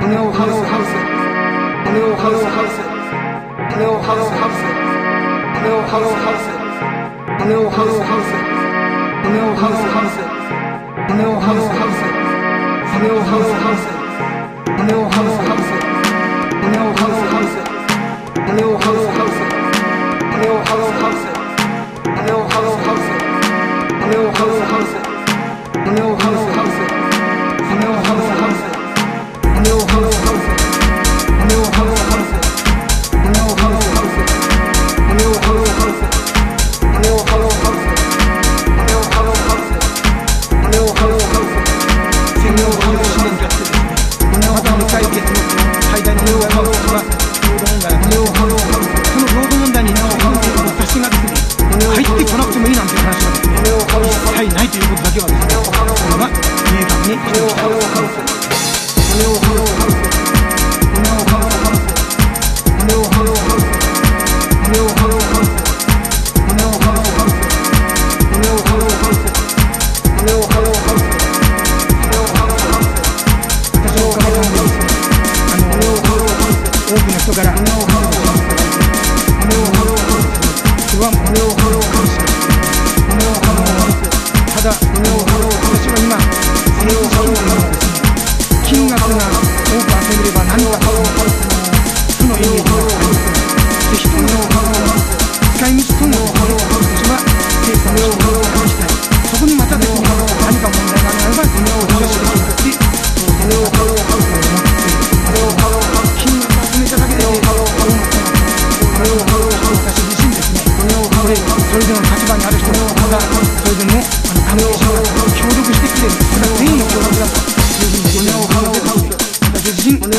骨を外せ骨を外せ骨を外せ骨を外せ骨を外せ骨を外せ骨を外せ骨を外せ骨いということだけはですねこれは明確にしておきたい骨を外私は今れをーハー金額が多く集めれば何がハロー負のかのでそれぞれの立場にある人もまたそれぞれのあの関係者が協力してきてそれが全員の協力だというふうに言えるので私自身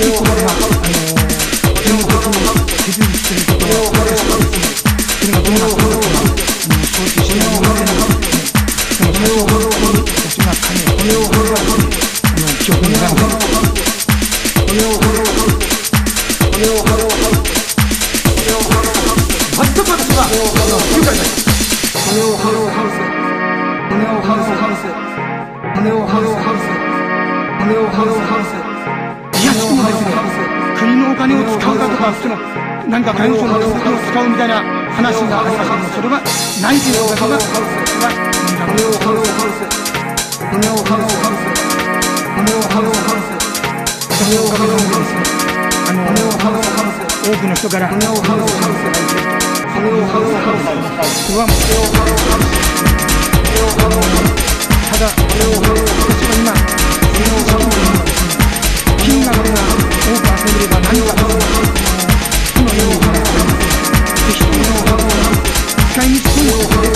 せ IT コマがあの全部的に手続きすることは私はですねそれがどうなったのかはあの承知しているせあの記憶にないので骨を外せ骨を外せ骨を外せ全く私は不愉快です骨を外せ骨を外せ骨を外せ骨を外せいやしくもですね国のお金を使うだとかそのなんか外務省のお金を使うみたいな話があったけどもそれはないというこが胸を張ろうをろうをうをうをう多くの人から胸を張うをうは胸を張うただを張う私は今胸をうそ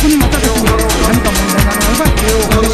こにまた別の何か問題があるば手を